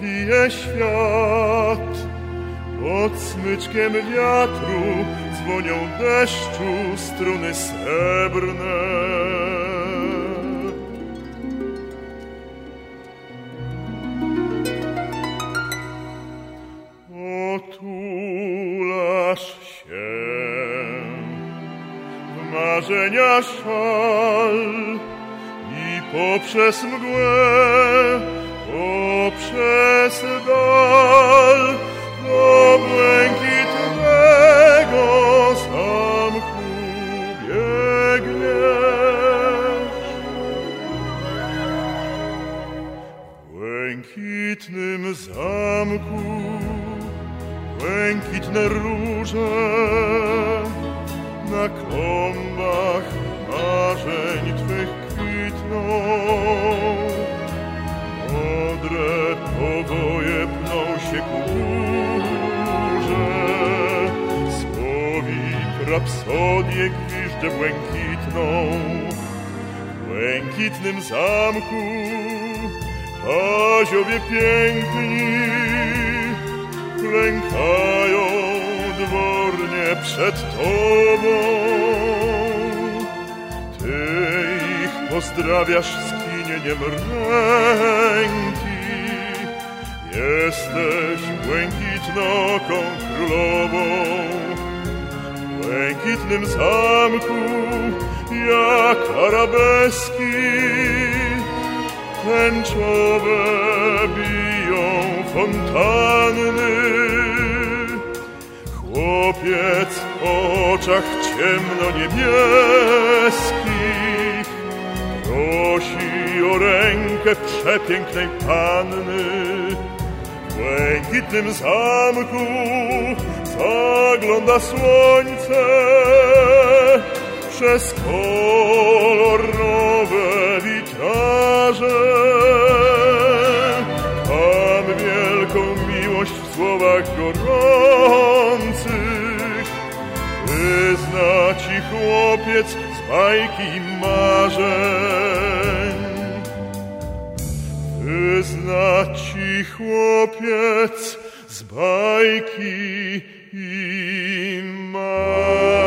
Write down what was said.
bije świat. Pod smyczkiem wiatru dzwonią deszczu struny srebrne. Otulasz się w marzenia szal i poprzez mgłę, poprzez dal do błękitnego zamku biegniesz. W błękitnym zamku błękitne róże na klombach marzeń Twych kwitną. Powoje pną się ku górze, słowik rapsodię gwiżdżę błękitną. W błękitnym zamku Kaziowie piękni klękają dwornie przed Tobą. Ty ich pozdrawiasz skinieniem ręki. Jesteś błękitnoką królową. W błękitnym zamku jak arabeski tęczowe biją fontanny. Chłopiec w oczach ciemno-niebieskich prosi o rękę przepięknej panny. Błękitnym zamku zagląda słońce przez kolorowe witraże. Tam wielką miłość w słowach gorących wyzna ci chłopiec z bajki i marzeń. Wyzna ci chłopiec z bajki i marzeń.